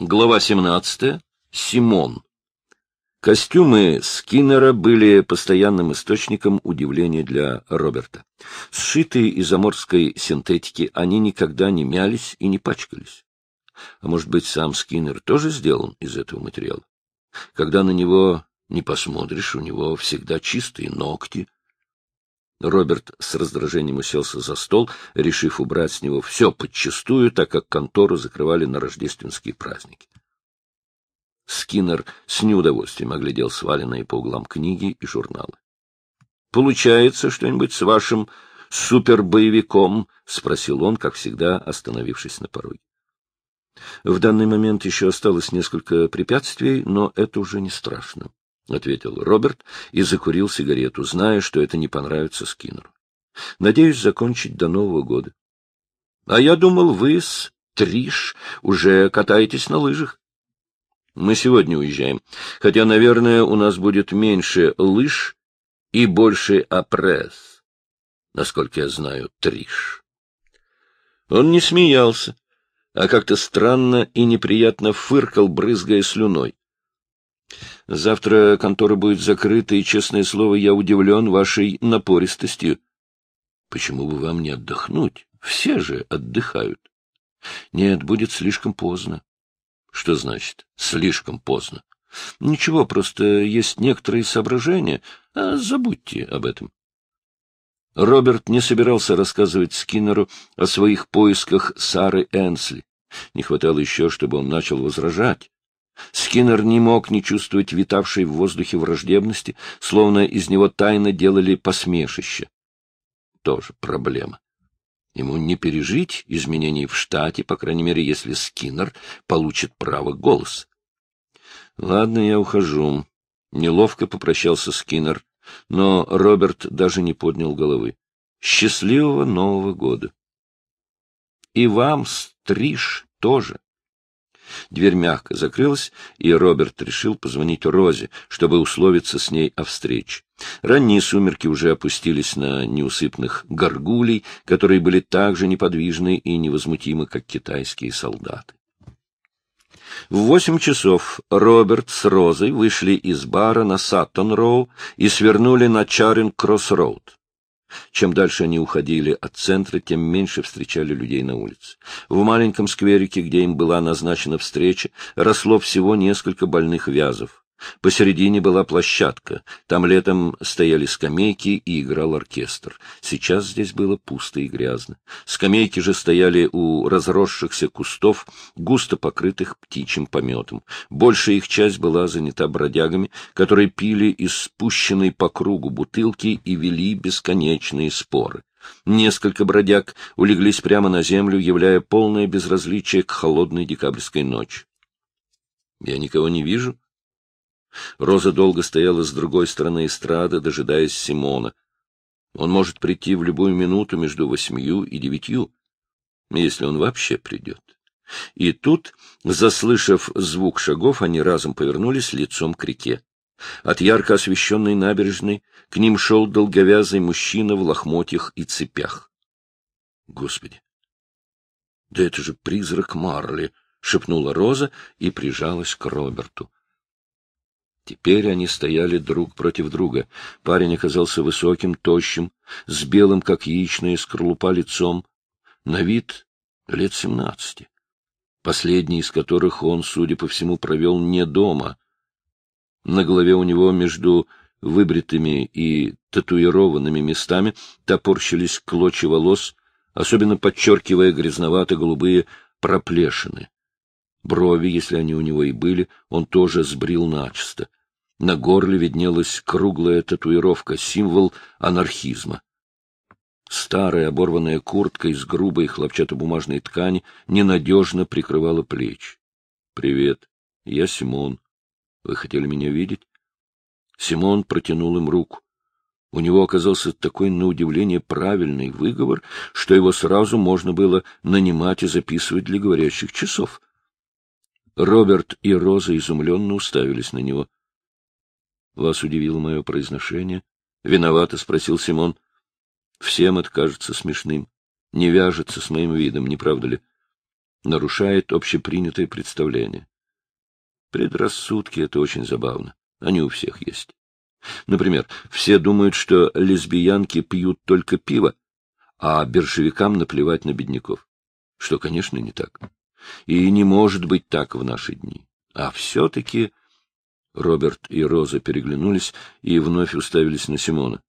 Глава 17. Симон. Костюмы Скиннера были постоянным источником удивления для Роберта. Сшитые из аморской синтетики, они никогда не мялись и не пачкались. А может быть, сам Скиннер тоже сделан из этого материала? Когда на него не посмотришь, у него всегда чистые ногти. Роберт с раздражением уселся за стол, решив убрать с него все подчистую, так как контору закрывали на рождественские праздники. Скиннер с неудовольствием оглядел сваленные по углам книги и журналы. — Получается что-нибудь с вашим супербоевиком? — спросил он, как всегда, остановившись на пороге. В данный момент еще осталось несколько препятствий, но это уже не страшно. — ответил Роберт и закурил сигарету, зная, что это не понравится Скиннеру. — Надеюсь закончить до Нового года. — А я думал, вы с Триш уже катаетесь на лыжах. — Мы сегодня уезжаем, хотя, наверное, у нас будет меньше лыж и больше апресс, насколько я знаю, Триш. Он не смеялся, а как-то странно и неприятно фыркал, брызгая слюной. Завтра контора будет закрыта, и, честное слово, я удивлен вашей напористостью. Почему бы вам не отдохнуть? Все же отдыхают. Нет, будет слишком поздно. Что значит «слишком поздно»? Ничего, просто есть некоторые соображения, а забудьте об этом. Роберт не собирался рассказывать Скиннеру о своих поисках Сары Энсли. Не хватало еще, чтобы он начал возражать. Скиннер не мог не чувствовать витавшей в воздухе враждебности, словно из него тайно делали посмешище. Тоже проблема. Ему не пережить изменений в штате, по крайней мере, если Скиннер получит право голоса. — Ладно, я ухожу. Неловко попрощался Скиннер, но Роберт даже не поднял головы. — Счастливого Нового года! — И вам, Стриж, тоже. Дверь мягко закрылась, и Роберт решил позвонить Розе, чтобы условиться с ней о встрече. Ранние сумерки уже опустились на неусыпных горгулей, которые были так же неподвижны и невозмутимы, как китайские солдаты. В восемь часов Роберт с Розой вышли из бара на Саттон-Роу и свернули на Чаринг-Кросс-Роуд. Чем дальше они уходили от центра, тем меньше встречали людей на улице. В маленьком скверике, где им была назначена встреча, росло всего несколько больных вязов. Посередине была площадка. Там летом стояли скамейки и играл оркестр. Сейчас здесь было пусто и грязно. Скамейки же стояли у разросшихся кустов, густо покрытых птичьим пометом. Большая их часть была занята бродягами, которые пили из спущенной по кругу бутылки и вели бесконечные споры. Несколько бродяг улеглись прямо на землю, являя полное безразличие к холодной декабрьской ночи. — Я никого не вижу, Роза долго стояла с другой стороны эстрады, дожидаясь Симона. Он может прийти в любую минуту между восьмью и девятью, если он вообще придет. И тут, заслышав звук шагов, они разом повернулись лицом к реке. От ярко освещенной набережной к ним шел долговязый мужчина в лохмотьях и цепях. Господи! Да это же призрак Марли! — шепнула Роза и прижалась к Роберту. Теперь они стояли друг против друга. Парень оказался высоким, тощим, с белым, как яичная скорлупа, лицом. На вид лет семнадцати. Последний из которых он, судя по всему, провел не дома. На голове у него между выбритыми и татуированными местами топорщились клочья волос, особенно подчеркивая грязновато-голубые проплешины. Брови, если они у него и были, он тоже сбрил начисто. На горле виднелась круглая татуировка, символ анархизма. Старая оборванная куртка из грубой хлопчатобумажной ткани ненадежно прикрывала плечи. — Привет, я Симон. Вы хотели меня видеть? Симон протянул им руку. У него оказался такой, на удивление, правильный выговор, что его сразу можно было нанимать и записывать для говорящих часов. Роберт и Роза изумленно уставились на него. — Вас удивило мое произношение? — Виновато, — спросил Симон. — Всем это кажется смешным. Не вяжется с моим видом, не правда ли? нарушает общепринятое представление. Предрассудки — это очень забавно. Они у всех есть. Например, все думают, что лесбиянки пьют только пиво, а биржевикам наплевать на бедняков. Что, конечно, не так. И не может быть так в наши дни. А все-таки... Роберт и Роза переглянулись и вновь уставились на Симона.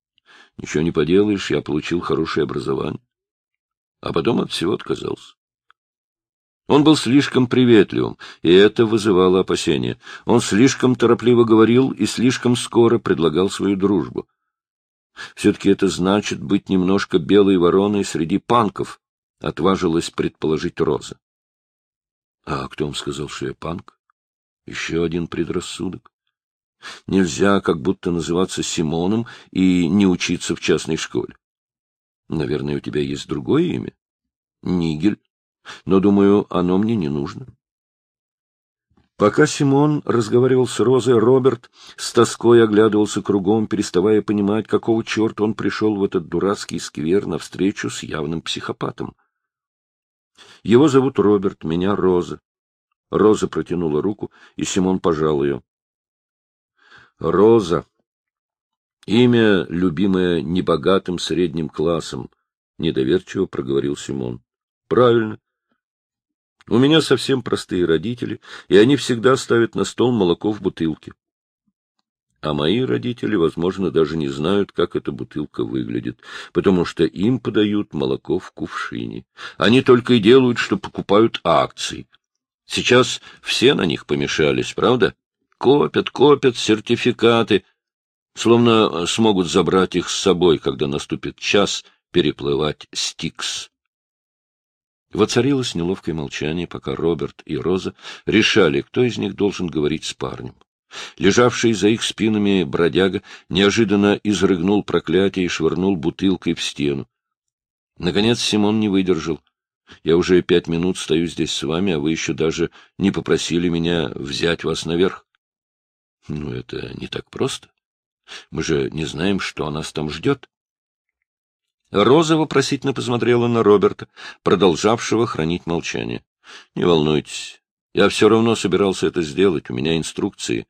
— Ничего не поделаешь, я получил хорошее образование. А потом от всего отказался. Он был слишком приветливым, и это вызывало опасения. Он слишком торопливо говорил и слишком скоро предлагал свою дружбу. Все-таки это значит быть немножко белой вороной среди панков, — отважилась предположить Роза. — А кто вам сказал, что я панк? Еще один предрассудок. Нельзя как будто называться Симоном и не учиться в частной школе. Наверное, у тебя есть другое имя? Нигель. Но, думаю, оно мне не нужно. Пока Симон разговаривал с Розой, Роберт с тоской оглядывался кругом, переставая понимать, какого черта он пришел в этот дурацкий сквер навстречу с явным психопатом. Его зовут Роберт, меня Роза. Роза протянула руку, и Симон пожал ее. Роза. Имя, любимое небогатым средним классом, — недоверчиво проговорил Симон. — Правильно. У меня совсем простые родители, и они всегда ставят на стол молоко в бутылке. А мои родители, возможно, даже не знают, как эта бутылка выглядит, потому что им подают молоко в кувшине. Они только и делают, что покупают акции. Сейчас все на них помешались, правда? Копят, копят сертификаты, словно смогут забрать их с собой, когда наступит час переплывать Стикс. Воцарилось неловкое молчание, пока Роберт и Роза решали, кто из них должен говорить с парнем. Лежавший за их спинами бродяга неожиданно изрыгнул проклятие и швырнул бутылкой в стену. Наконец Симон не выдержал. Я уже пять минут стою здесь с вами, а вы еще даже не попросили меня взять вас наверх. Ну, это не так просто. Мы же не знаем, что нас там ждет. Роза вопросительно посмотрела на Роберта, продолжавшего хранить молчание. — Не волнуйтесь, я все равно собирался это сделать, у меня инструкции.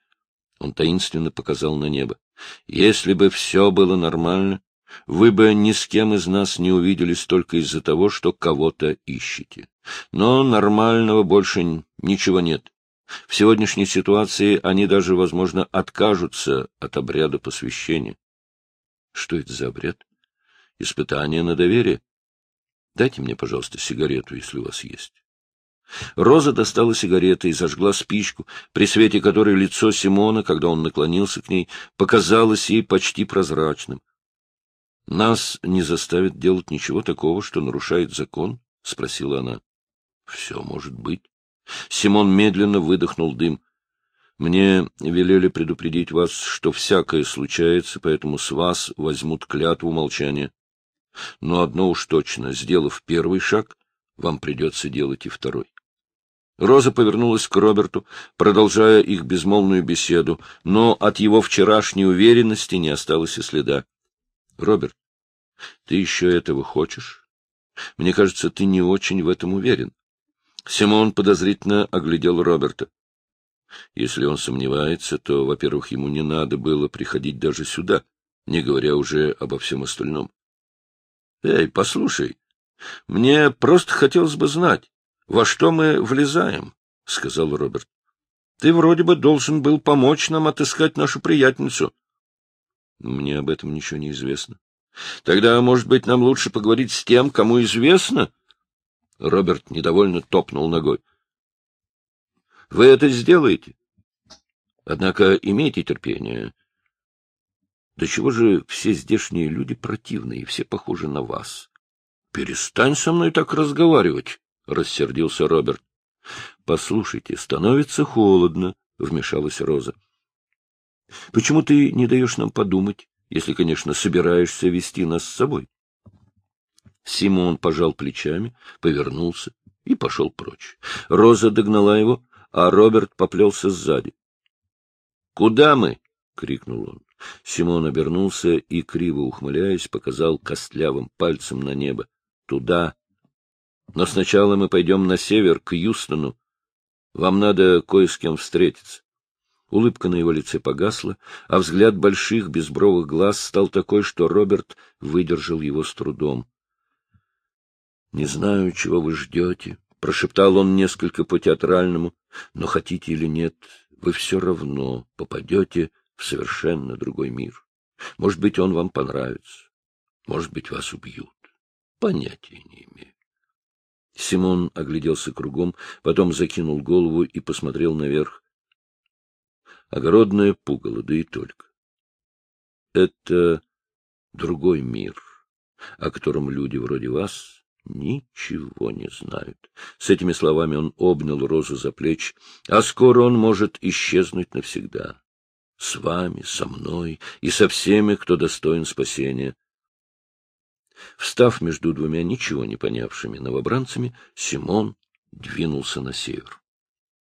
Он таинственно показал на небо. — Если бы все было нормально, вы бы ни с кем из нас не увиделись только из-за того, что кого-то ищете. Но нормального больше ничего нет. В сегодняшней ситуации они даже, возможно, откажутся от обряда посвящения. Что это за обряд? Испытание на доверие. Дайте мне, пожалуйста, сигарету, если у вас есть. Роза достала сигареты и зажгла спичку, при свете которой лицо Симона, когда он наклонился к ней, показалось ей почти прозрачным. — Нас не заставят делать ничего такого, что нарушает закон? — спросила она. — Все может быть. Симон медленно выдохнул дым. — Мне велели предупредить вас, что всякое случается, поэтому с вас возьмут клятву молчания. Но одно уж точно, сделав первый шаг, вам придется делать и второй. Роза повернулась к Роберту, продолжая их безмолвную беседу, но от его вчерашней уверенности не осталось и следа. — Роберт, ты еще этого хочешь? Мне кажется, ты не очень в этом уверен. Симон подозрительно оглядел Роберта. Если он сомневается, то, во-первых, ему не надо было приходить даже сюда, не говоря уже обо всем остальном. — Эй, послушай, мне просто хотелось бы знать, во что мы влезаем, — сказал Роберт. — Ты вроде бы должен был помочь нам отыскать нашу приятельницу. — Мне об этом ничего не известно. — Тогда, может быть, нам лучше поговорить с тем, кому известно? Роберт недовольно топнул ногой. — Вы это сделаете? Однако имейте терпение. Да чего же все здешние люди противные, все похожи на вас? — Перестань со мной так разговаривать, — рассердился Роберт. — Послушайте, становится холодно, — вмешалась Роза. — Почему ты не даешь нам подумать, если, конечно, собираешься вести нас с собой? Симон пожал плечами, повернулся и пошел прочь. Роза догнала его, а Роберт поплелся сзади. — Куда мы? — крикнул он. Симон обернулся и, криво ухмыляясь, показал костлявым пальцем на небо. — Туда. Но сначала мы пойдем на север, к Юстону. Вам надо кое с кем встретиться. Улыбка на его лице погасла, а взгляд больших безбровых глаз стал такой, что Роберт выдержал его с трудом. — Не знаю, чего вы ждете, — прошептал он несколько по-театральному, — но хотите или нет, вы все равно попадете в совершенно другой мир. Может быть, он вам понравится, может быть, вас убьют. Понятия не имею. Симон огляделся кругом, потом закинул голову и посмотрел наверх. Огородное пугало, да и только. Это другой мир, о котором люди вроде вас ничего не знают. С этими словами он обнял Розу за плечи, а скоро он может исчезнуть навсегда. С вами, со мной и со всеми, кто достоин спасения. Встав между двумя ничего не понявшими новобранцами, Симон двинулся на север.